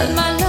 My